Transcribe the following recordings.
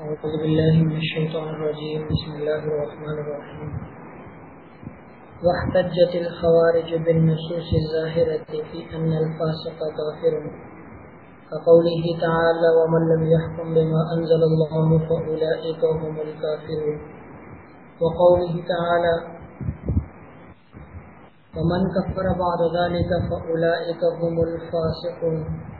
أعوذ بالله من الشيطان الرجيم بسم الله الرحمن الرحيم واحتجت الخوارج بالنصوص الظاهرة في أن الفاسق كافر كقوله تعالى ومن لم يحكم بما أنزل الله فأولئك هم الكافرون وقوله تعالى ومن كفر بعد ذلك فأولئك هم الفاسقون۔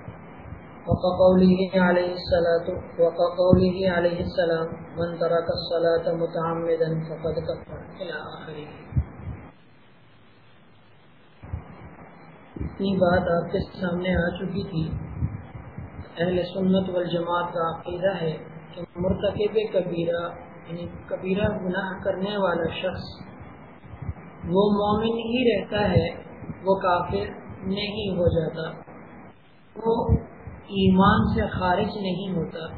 وقوله عليه الصلاة وقوله عليه السلام، من ترك الصلاة متعمدا فقد كفر. إلى آخره. اتنی بات آپ کے سامنے آ چکی تھی۔ اہل سنت والجماعت کا عقیدہ ہے کہ مرتکب کبیرہ یعنی کبیرہ گناہ کرنے والا شخص وہ مومن ہی رہتا ہے، وہ کافر نہیں ہو جاتا۔ وہ ایمان سے خارج نہیں ہوتا۔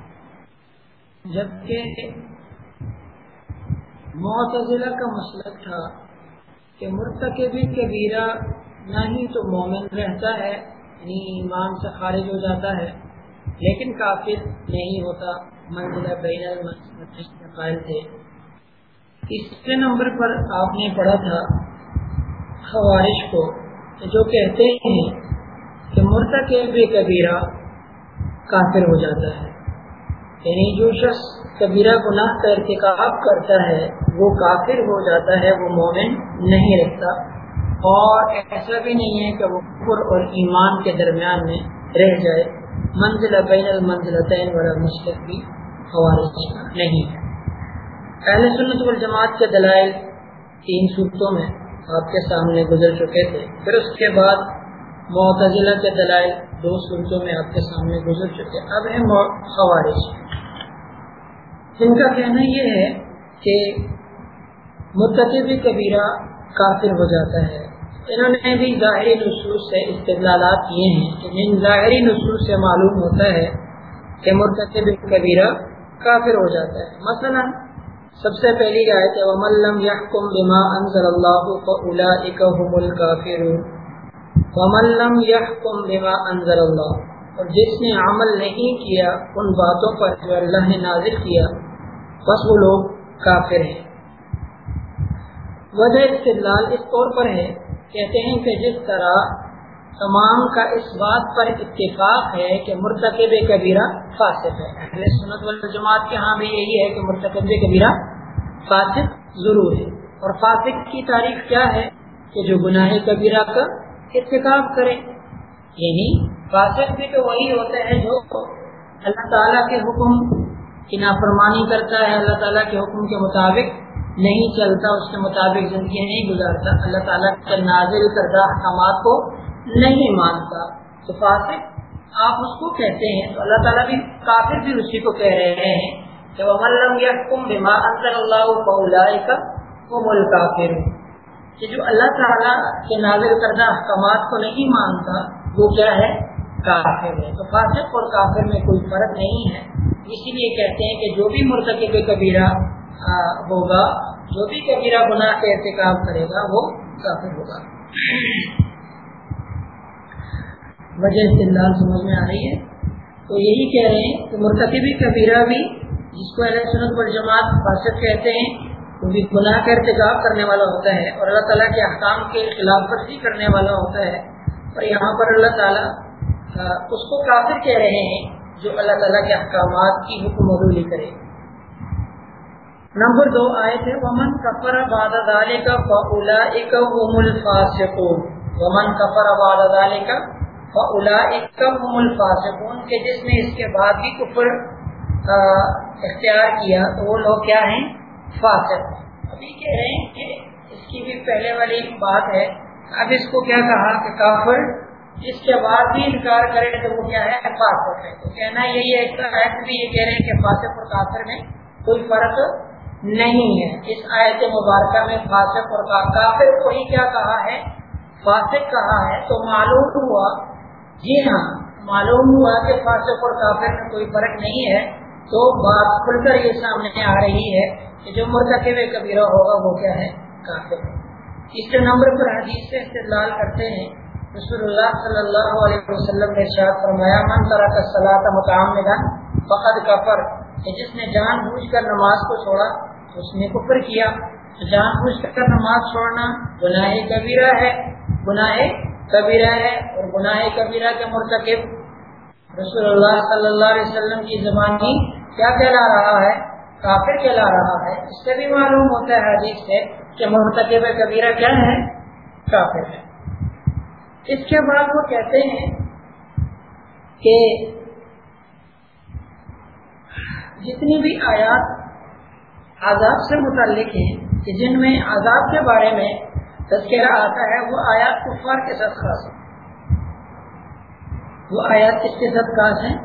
جبکہ معتزلہ کا مسلک تھا کہ مرتکب کبیرہ نہ ہی تو مومن رہتا ہے یعنی ایمان سے خارج ہو جاتا ہے، لیکن کافر نہیں ہوتا۔ منزلہ بین قائل تھے۔ تیسرے نمبر پر آپ نے پڑھا تھا خوارش کو جو کہتے ہیں کہ مرتکب کبیرہ کافر ہو جاتا ہے۔ یعنی جو شخص کبیرہ گناہ کا ارتکاب کرتا ہے، وہ کافر ہو جاتا ہے، وہ مومن نہیں رکھتا اور ایسا بھی نہیں ہے کہ وہ کفر اور ایمان کے درمیان میں رہ جائے۔ منزل بین المنزلتین والا مشرق بھی خوارج نہیں ہے۔ اہل سنت والجماعت کے دلائل تین صورتوں میں آپ کے سامنے گزر چکے تھے۔ پھر اس کے بعد معتزلہ کے دلائل دو صورتوں میں آپ کے سامنے گزر چکے اب ہے خوارج۔ جن کا کہنا یہ ہے کہ متقب کبیرہ کافر ہو جاتا ہے۔ انہوں نے بھی ظاہری نصوص سے استدلالات کیے ہیں کہ جن ظاہری نصوص سے معلوم ہوتا ہے کہ مرتکب کبیرہ کافر ہو جاتا ہے۔ مثلا سب سے پہلی آیت ہے وَمَلَّمْ يَحْكُمْ بِمَا أَنزَلَ اللَّهُ فَأُولَئِكَ هُمُ الْكَافِرُونَ وَمَلَّمْ يَحْكُمْ بِمَا أَنزَلَ اللَّهُ اور جس نے عمل نہیں کیا، ان باتوں پر جو اللہ نے نازل کیا، بس وہ لوگ کافر ہیں۔ وجہ استدلال اس طور پر ہے، کہتے ہیں کہ جس طرح تمام کا اس بات پر اتفاق ہے کہ مرتکب کبیرہ فاسق ہے۔ اہل سنت والجماعت کے ہاں بھی یہی ہے کہ مرتکب کبیرہ فاسق ضرور ہے۔ اور فاسق کی تاریخ کیا ہے؟ کہ جو گناہ کبیرہ کا اتفاق کرے یعنی فاسق بھی تو وہی ہوتا ہے جو اللہ تعالیٰ کے حکم کی نافرمانی کرتا ہے، اللہ تعالیٰ کے حکم کے مطابق نہیں چلتا، اس کے مطابق زندگی نہیں گزارتا۔ اللہ تعالیٰ کے نازل کردہ احکامات کو نہیں مانتا۔ تو فاسق آپ اس کو کہتے ہیں، تو اللہ تعالیٰ بھی کافر بھی اسی کو کہہ رہے ہیں کہ وہ ملم یا کم بما انصر اللہ کا وہ ملک کہ جو اللہ تعالیٰ کے نازل کردہ احکامات کو نہیں مانتا، وہ کیا ہے؟ کافر ہے۔ تو فاسق اور کافر میں کوئی فرق نہیں ہے۔ اسی لیے کہتے ہیں کہ جو بھی مرتکب کبیرہ ہوگا، جو بھی کبیرہ گناہ کے احتکاب کرے گا، وہ کافر ہوگا۔ وجہ استعمال سمجھ میں آ رہی ہے۔ تو یہی کہہ رہے ہیں کہ مرتکبی کبیرہ بھی، جس کو اہل سنت پر جماعت فاسد کہتے ہیں وہ گناہ کا ارتکاب کرنے والا ہوتا ہے اور اللہ تعالیٰ کے احکام کے خلاف ورزی کرنے والا ہوتا ہے اور یہاں پر اللہ تعالیٰ اس کو کافر کہہ رہے ہیں جو اللہ تعالیٰ کے احکامات کی حکم عدولی کرے۔ نمبر دو آئے تھے ومن کفر باد کا فلا الفاسقون۔ ومن کفر باد ادالے کا الفاسقون۔ کہ جس نے اس کے بعد بھی کفر اختیار کیا تو وہ لوگ کیا ہیں؟ فاسق۔ ابھی کہہ رہے ہیں کہ اس کی بھی پہلے والی بات ہے۔ اب اس کو کیا کہا کہ کافر، اس کے بعد بھی انکار کرے تو وہ کیا ہے؟ فاسق ہے۔ تو کہنا یہی ہے، اس بھی یہ کہہ رہے ہیں کہ فاسق اور کافر میں کوئی فرق نہیں ہے۔ اس آیت مبارکہ میں فاسق اور کافر کو ہی کیا کہا ہے؟ فاسق کہا ہے۔ تو معلوم ہوا جی ہاں معلوم ہوا کہ فاسق اور کافر میں کوئی فرق نہیں ہے۔ تو بات کھل کر یہ سامنے آ رہی ہے۔ جو مرتکب کبیرہ ہوگا وہ کیا ہے؟ کافر تیسرے نمبر پر حدیث سے استدلال کرتے ہیں، رسول اللہ صلی اللہ علیہ وسلم نے ارشاد فرمایا، من ترک الصلاۃ متعمدا فقد کفر کہ جس نے جان بوجھ کر نماز کو چھوڑا، اس نے کفر کیا۔ جان بوجھ کر نماز چھوڑنا گناہ کبیرہ ہے، گناہ کبیرہ ہے اور گناہ کبیرہ کے مرتکب۔ رسول اللہ صلی اللہ علیہ وسلم کی زبانی کیا کہلا رہا ہے؟ کافر کہلا رہا ہے، اس سے بھی معلوم ہوتا ہے حدیث سے کہ مرتکب کبیرہ کیا ہے؟ کافر ہے۔ اس کے بعد وہ کہتے ہیں کہ جتنی بھی آیات عذاب سے متعلق ہیں، کہ جن میں عذاب کے بارے میں تذکرہ آتا ہے، وہ آیات کفار کے ساتھ خاص ہے وہ آیات کس کے ساتھ خاص ہیں؟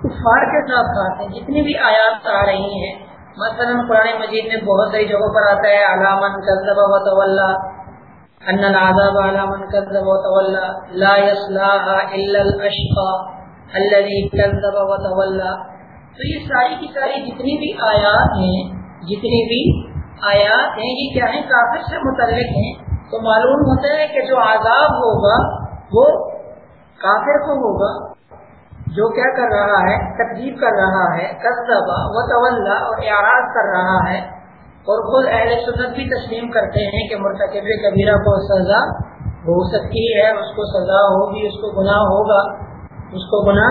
کفار کے ساتھ خاص ہیں۔ جتنی بھی آیات آ رہی ہیں مثلا قرآن مجید میں بہت ساری جگہوں پر آتا ہے علامن کذب و تولا ان العذاب علامن کذب و تولا لا يصلاها الا الاشقى الذي كذب و تولا تو یہ ساری کی ساری جتنی بھی آیات ہیں، جتنی بھی آیات ہیں، یہ کیا ہیں؟ کافر سے متعلق ہیں۔ تو معلوم ہوتا ہے کہ جو عذاب ہوگا، وہ کافر کو ہوگا جو کیا کر رہا ہے تقدیب کر رہا ہے کسبہ و طلّہ اور اعراض کر رہا ہے اور خود اہل سنت بھی تسلیم کرتے ہیں کہ مرتکب کبیرہ کو سزا ہو سکتی ہے، اس کو سزا ہوگی، اس کو گناہ ہوگا، اس کو گناہ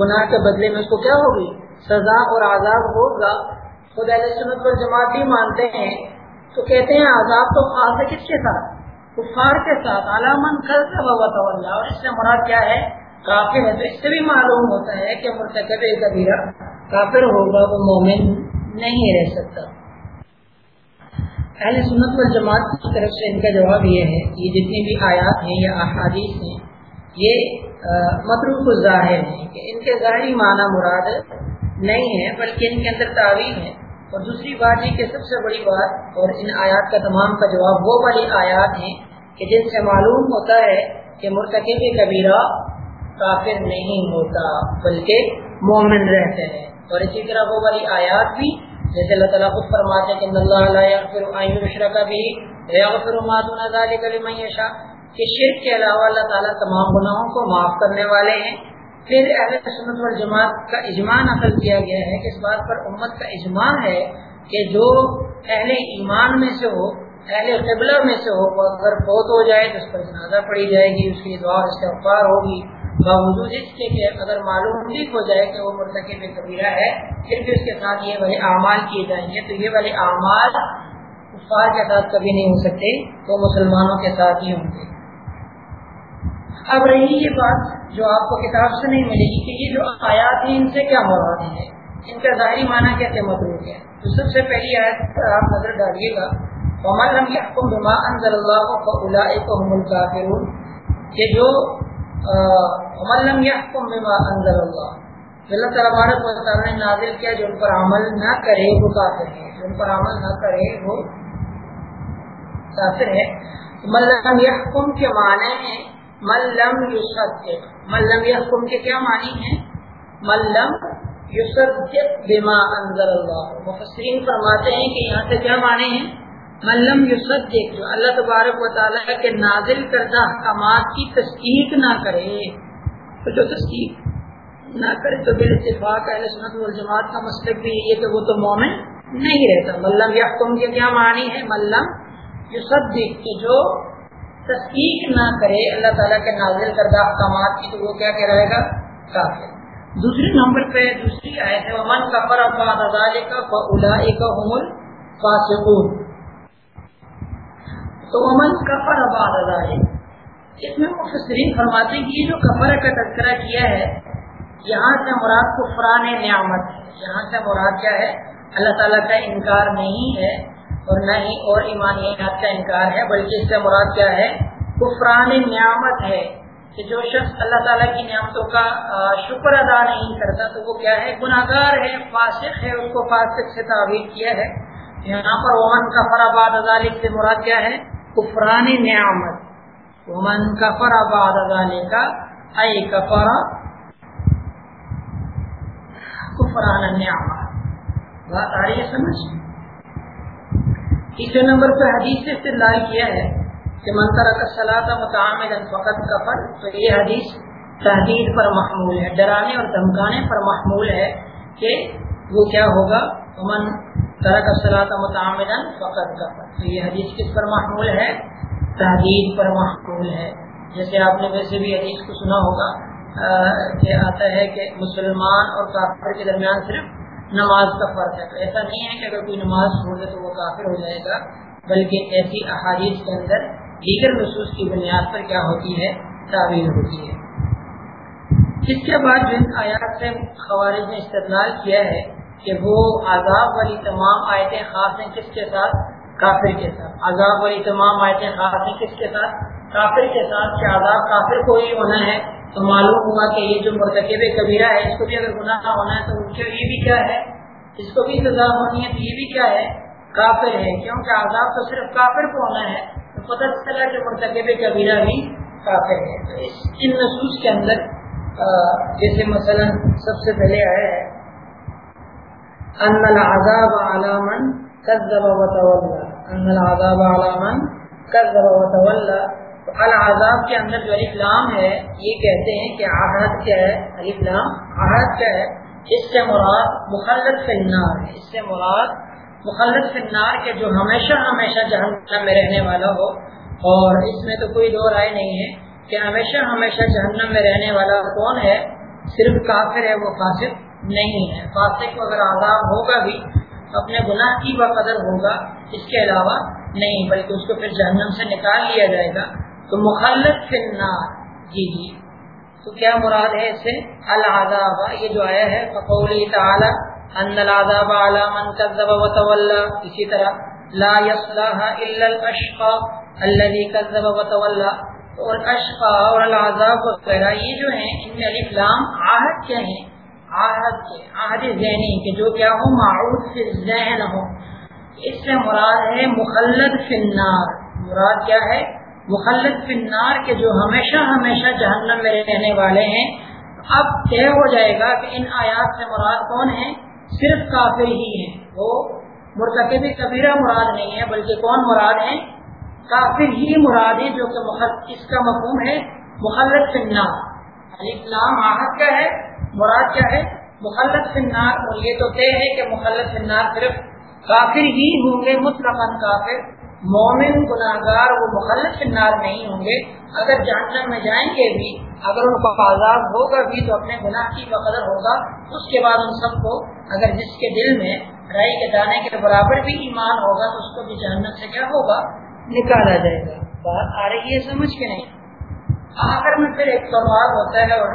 گناہ کے بدلے میں اس کو کیا ہوگی؟ سزا اور عذاب ہوگا۔ خود اہل سنت پر جماعت بھی مانتے ہیں۔ تو کہتے ہیں عذاب تو خاص ہے کس کے ساتھ؟ کفار کے ساتھ علامن کل اللہ اور اس سے مراد کیا ہے؟ کافر ہے تو اس سے بھی معلوم ہوتا ہے کہ مرتکب کبیرہ کافر ہوگا، وہ مومن نہیں رہ سکتا۔ اہل سنت و جماعت کی طرف سے ان کا جواب یہ ہے یہ جتنی بھی آیات ہیں یا احادیث ہیں، یہ مطروف ظاہر ہیں کہ ان کے ظاہری معنی مراد نہیں ہے، بلکہ ان کے اندر تعویل ہے۔ اور دوسری بات یہ کہ سب سے بڑی بات اور ان آیات کا تمام کا جواب وہ بڑی آیات ہیں کہ جن سے معلوم ہوتا ہے کہ مرتکب کبیرہ کافر نہیں ہوتا، بلکہ مومن رہتے ہیں۔ اور اسی طرح وہ بڑی آیات بھی، جیسے اللہ تعالیٰ خود فرماتے کہ اللہ کا بھی کہ شرک کے علاوہ اللہ تعالیٰ تمام گناہوں کو معاف کرنے والے ہیں۔ پھر اہل سنت والجماعت کا اجماع نقل کیا گیا ہے کہ اس بات پر امت کا اجماع ہے کہ جو اہل ایمان میں سے ہو، اہل قبلہ میں سے ہو اگر فوت ہو جائے تو اس پر جنازہ پڑی جائے گی، اس کی دعا اس کا افار ہوگی۔ باوجود اس کے کہ اگر معلوم بھی ہو جائے کہ وہ مرتکب کبیرہ ہے، پھر بھی اس کے ساتھ یہ والے اعمال کیے جائیں گے، تو یہ والے اعمال افار کے ساتھ کبھی نہیں ہو سکتے وہ مسلمانوں کے ساتھ ہی ہوں گے۔ اب رہی یہ بات جو آپ کو کتاب سے نہیں ملے گی کہ یہ جو آیات ہیں، ان سے کیا مراد ہے ان کا ظاہری معنی کیسے مدروک ہے۔ تو سب سے پہلی آیت پر آپ نظر ڈالیے گا۔ عمر لم يحكم بما انزل الله فاولئك هم الكافرون۔ کہ جو عمر لم يحكم بما انزل الله اللہ تبارک و تعالی نے نازل کیا، جو ان پر عمل نہ کرے، وہ کافر ہے۔ جو ان پر عمل نہ کرے، وہ کافر ہے۔ عمر لم يحكم، کے معنی ہیں ملم یوسف ملم یحکم کے کیا معنی ہیں؟ ملم یوسف بما انزل اللہ۔ مفسرین فرماتے ہیں کہ یہاں سے کیا معنی ہیں؟ ملم یوسف جو اللہ تبارک و تعالیٰ کے نازل کردہ احکامات کی تصدیق نہ کرے، تو جو تصدیق نہ کرے تو بال اتفاق اہل سنت والجماعت کا مسلک بھی یہ کہ وہ تو مومن نہیں رہتا۔ ملم یحکم کے کیا معنی ہے؟ ملم یوسف کہ جو تصدیق نہ کرے، اللہ تعالیٰ کے نازل کردہ احکامات کی، تو وہ کیا کہ رہے گا؟ کافر۔ دوسرے نمبر پہ دوسری آیت ہے من کفر افاد کا فاولئک هم الفاسقون۔ تو من کفر افاد اس میں مفسرین فرماتے ہیں کہ یہ جو کفر کا تذکرہ کیا ہے، یہاں سے مراد کفران نعمت ہے۔ یہاں سے مراد کیا ہے؟ اللہ تعالیٰ کا انکار نہیں ہے اور نہ ہی اور ایمانیات کا انکار ہے، بلکہ اس سے مراد کیا ہے؟ کفران نعمت ہے کہ جو شخص اللہ تعالیٰ کی نعمتوں کا شکر ادا نہیں کرتا، تو وہ کیا ہے؟ گناہ گار ہے، فاسق ہے، اس کو فاسق سے تعبیر کیا ہے۔ یہاں پر ومن کفر آباد ازالک سے مراد کیا ہے؟ کفران نعمت. ومن کفر آباد ازالے کا اے کفر. کفران نعمت. بات آ رہی ہے سمجھ؟ تیسرے نمبر پہ حدیث سے استدلال کیا ہے کہ منترا کا سلاط متعمد فقط کفر، تو یہ حدیث تحدید پر محمول ہے، ڈرانے اور دھمکانے پر محمول ہے کہ وہ کیا ہوگا؟ من ترک سلاط متعمد فقط کفر تو یہ حدیث کس پر محمول ہے؟ تحدید پر محمول ہے۔ جیسے آپ نے ویسے بھی حدیث کو سنا ہوگا کہ آتا ہے کہ مسلمان اور کافر کے درمیان صرف نماز کا فرق ہے۔ تو ایسا نہیں ہے کہ اگر کوئی نماز چھوڑ دے تو وہ کافر ہو جائے گا، بلکہ ایسی احادیث کے اندر دیگر نصوص کی بنیاد پر کیا ہوتی ہے؟ تعویل ہوتی ہے۔ اس کے بعد جن آیات سے خوارج نے استدلال کیا ہے کہ وہ عذاب والی تمام آیتیں خاص ہیں کس کے ساتھ؟ کافر کے ساتھ. عذاب والی تمام آیتیں خاص ہیں کس کے ساتھ؟ کافر کے ساتھ. کہ عذاب کافر کو ہی ہونا ہے تو معلوم ہوا کہ یہ جو مرتکب کبیرہ ہے، اس کو بھی اگر گناہ ہونا ہے تو ان کے لیے بھی کیا ہے؟ اس کو بھی سزا ہونی ہے تو یہ بھی کیا ہے؟ کافر ہے. کیونکہ عذاب تو صرف کافر کو ہونا ہے، تو پتہ چلا کہ مرتکب کبیرہ بھی کافر ہے. تو اس ان نصوص کے اندر جیسے مثلا سب سے پہلے آیا ہے ان العذاب علامن كذب وتولى. ان العذاب علامن كذب وتولى. العذاب کے اندر جو الف لام ہے، یہ کہتے ہیں کہ عہد کیا ہے؟ الف لام، عہد کیا ہے؟ اس سے مراد مخلط فنار ہے. اس سے مراد مخلط فنار کے جو ہمیشہ ہمیشہ جہنم میں رہنے والا ہو. اور اس میں تو کوئی دو رائے نہیں ہے کہ ہمیشہ ہمیشہ جہنم میں رہنے والا کون ہے؟ صرف کافر ہے، وہ فاسق نہیں ہے۔ فاسق کو اگر عذاب ہوگا بھی اپنے گناہ کی بقدر ہوگا، اس کے علاوہ نہیں، بلکہ اس کو پھر جہنم سے نکال لیا جائے گا۔ تو مخلط فنار جی جی۔ تو کیا مراد ہے اس سے؟ العذاب۔ یہ جو آیا ہے، فقولی تعالی، ان العذاب على من كذب وتولى اسی طرح، لا يصلها الا الاشقى الذي كذب وتولى اور اشقا اور العذاب وغیرہ، یہ جو ہیں، ان میں الف لام، عہد کیا ہیں؟ عہد کے ذہنی کہ جو کیا ہو معروف سے ذہن ہو اس سے مراد ہے مخلد فنار مراد کیا ہے؟ مخلد فنار کے جو ہمیشہ ہمیشہ جہنم میں رہنے والے ہیں۔ اب طے ہو جائے گا کہ ان آیات سے مراد کون ہیں؟ صرف کافر ہی ہیں۔ وہ مرتکب کبیرہ مراد نہیں ہے بلکہ کون مراد ہیں؟ کافر ہی مراد ہیں، جو کہ اس کا مفہوم ہے مخلط فنار اسلام آہد کا ہے؟ مراد کیا ہے؟ مخلط فنار اور یہ تو طے ہے کہ مخلط فنار صرف کافر ہی ہوں گے مطلق کافر. مومن گناہ گار وہ مخلط فنار نہیں ہوں گے. اگر جہنم میں جائیں گے بھی، اگر ان کو آزاد ہوگا بھی تو اپنے گناہ کی بقدر ہوگا. اس کے بعد ان سب کو اگر جس کے دل میں رائی کے دانے کے برابر بھی ایمان ہوگا تو اس کو بھی جہنم سے کیا ہوگا؟ نکالا جائے گا. بات آ رہی ہے، سمجھ کے نہیں؟ آخر میں پھر ایک سوال ہوتا ہے اور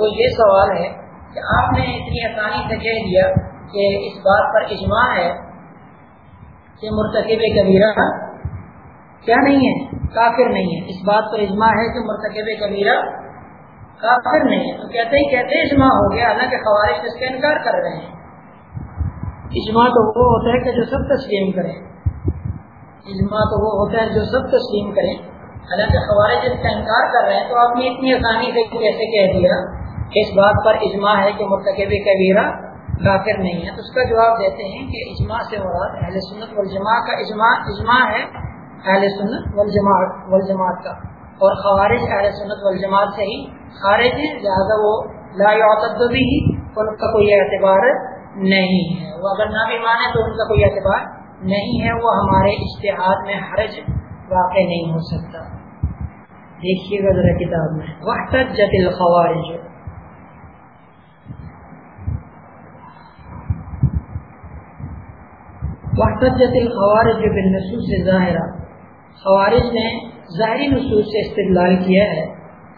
وہ یہ سوال ہے کہ آپ نے اتنی آسانی سے کہہ دیا کہ اس بات پر اجماع ہے کہ مرتکب کبیرہ کیا نہیں ہے؟ کافر نہیں ہے۔ اس بات پر اجماع ہے کہ مرتکب کبیرہ کافر نہیں ہے۔ تو کہتے ہی کہتے اجماع ہو گیا، حالانکہ خوارش اس کا انکار کر رہے ہیں۔ اجماع تو وہ ہوتا ہے کہ جو سب تسلیم کرے۔ اجماع تو وہ ہوتا ہے جو سب تسلیم کریں حالانکہ خوارج اس کا انکار کر رہے ہیں، تو آپ نے اتنی آسانی سے کیسے کہہ دیا؟ کہ اس بات پر اجماع ہے کہ مرتکب کبیرہ کافر نہیں ہے۔ تو اس کا جواب دیتے ہیں کہ اجماع سے مراد اہل سنت والجماع کا اجماع اجماع ہے اہل سنت والجماعت والجماعت کا۔ اور خوارج اہل سنت والجماعت سے ہی خارج ہیں، لہٰذا وہ لا یعتد بھی ان کا کوئی اعتبار نہیں ہے۔ وہ اگر نہ بھی مانے تو ان کا کوئی اعتبار نہیں ہے۔ وہ ہمارے اشتہاد میں حرج واقع نہیں ہو سکتا۔ دیکھیے گا ذرا کتاب میں۔ وقت جتل خوارج وحتجت الخوارج بالنصوص سے ظاہرہ خوارج نے ظاہری نصوص سے استدلال کیا ہے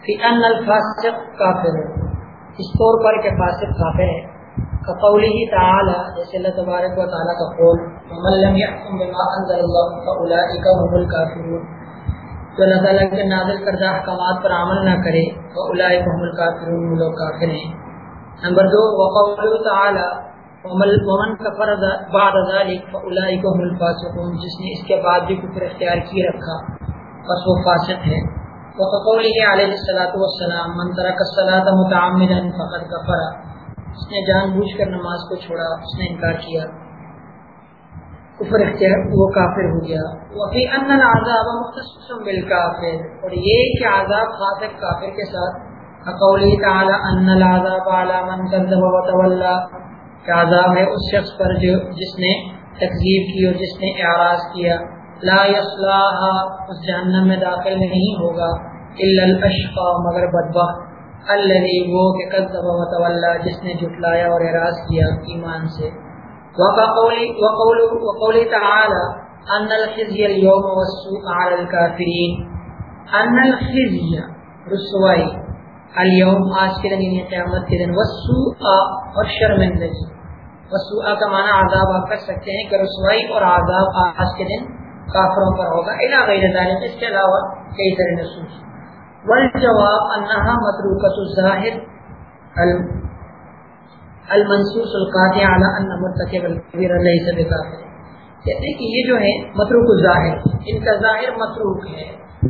کہ ان الفاسق کافر ہے۔ اس طور پر کہ فاسق کافر ہے۔ کقولی ہی تعالی، جیسے اللہ تبارک و تعالی کا قول، ومن لم يحكم بما انزل الله فاولئك هم الكافرون جو اللہ تعالیٰ کے نازل کردہ احکامات پر عمل نہ کرے فاولئك هم الكافرون، وہ لوگ کافر ہیں۔ نمبر دو وقول تعالی، ومن کفر بعد ذلك فاولئک هم الفاسقون، جس نے اس کے بعد بھی کفر اختیار کیے رکھا، بس وہ فاسق ہے وقوله علیہ الصلوۃ والسلام، من ترک الصلاۃ متعمدا، فقد کفر۔ اس نے جان بوجھ کر نماز کو چھوڑا، اس نے انکار کیا۔ کفر اختیار وہ کافر ہو گیا۔ وفی ان العذاب مختص بالکافر۔ اور یہ کہ عذاب خاص کافر کے ساتھ۔ اقولی تعالی ان العذاب علی من کذب وتولى کہ عذاب ہے اس شخص پر جو جس نے تکذیب کی اور جس نے اعراض کیا۔ لا يصلاها اس جہنم میں داخل نہیں ہوگا۔ الا الاشقى، مگر بدبخت۔ الذي وہ کہ کذب وتولى جس نے جھٹلایا اور اعراض کیا ایمان سے۔ وقول تعالى ان الخزي اليوم والسوء على الكافرين. ان الخزي، رسوائی، اليوم، آج کے دن یعنی قیامت کے دن، والسوء اور شرمندگی والسوء کا معنی عذاب آپ کر سکتے ہیں کہ رسوائی اور عذاب آج کے دن کافروں پر ہوگا. الى غیر ذلك، اس کے علاوہ کئی طرح نصوص والجواب انها متروکۃ الظاہر المنصوص القاطع على ان مرتكب الكبير ليس بكافر کہتے ہیں کہ یہ جو ہے، متروک الظاہر. ان کا ظاہر متروک ہے.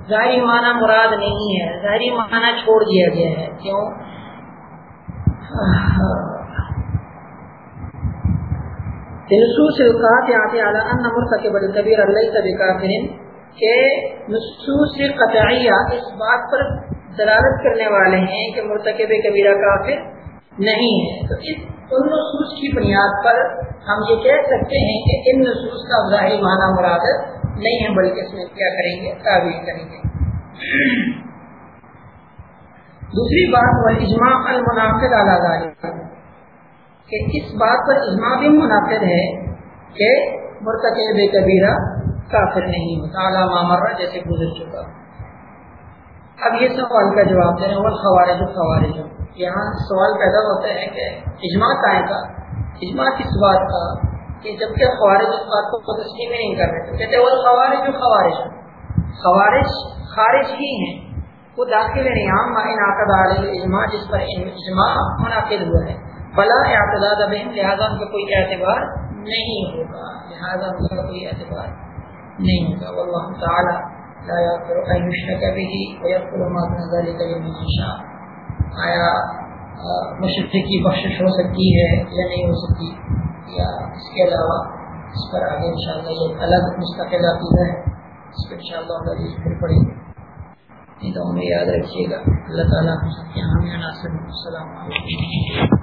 ظاہری معنی مراد نہیں ہے. ظاہری معنی چھوڑ دیا گیا ہے. کیوں؟ نصوص القاطع على ان مرتكب الكبير ليس بكافر. کہ نصوص قطعیہ اس بات پر دلالت کرنے والے ہیں کہ مرتکب کبیرہ کافر نہیں۔ ہے تو اس ان نصوص کی بنیاد پر ہم یہ کہہ سکتے ہیں کہ ان نصوص کا ظاہری معنی مراد نہیں ہے، بلکہ اس میں کیا کریں گے؟ تعویل کریں گے۔ دوسری بات وہ اجماع المنافر اعلیٰ کہ اس بات پر اجماع بھی منافر ہے کہ مرتکب کبیرہ کافر نہیں ہوتا اعلیٰ مامرہ جیسے گزر چکا۔ اب یہ سوال کا جواب دیں وہ خوارج خوارج یہاں سوال پیدا ہوتا ہے کہ اجماع کا کا اجماع کس بات کا؟ کہ جبکہ خوارج اس بات کو تسلیم میں نہیں کر رہے کہتے وہ خوارج جو خوارج۔ خوارج خارج ہی ہیں۔ وہ داخل نیام انعقد علیہ اجماع جس پر اجماع منعقد ہوا ہے۔ بلا اعتداد اب لہٰذا ان کا کوئی اعتبار نہیں ہوگا۔ لہٰذا ان کا کوئی اعتبار نہیں ہوگا۔ واللہ تعالی لا يغفر ان يشرك به ويغفر ما دون ذلك لمن يشاء آیا مشرقی کی بخشش ہو سکتی ہے یا نہیں ہو سکتی یا اس کے علاوہ اس پر آگے ان شاء اللہ یہ الگ مستقل عقیدہ ہے، اس پر ان شاء اللہ پھر پڑیں گے۔ جی تو ہمیں یاد رکھیے گا۔ اللہ تعالیٰ السلام علیکم۔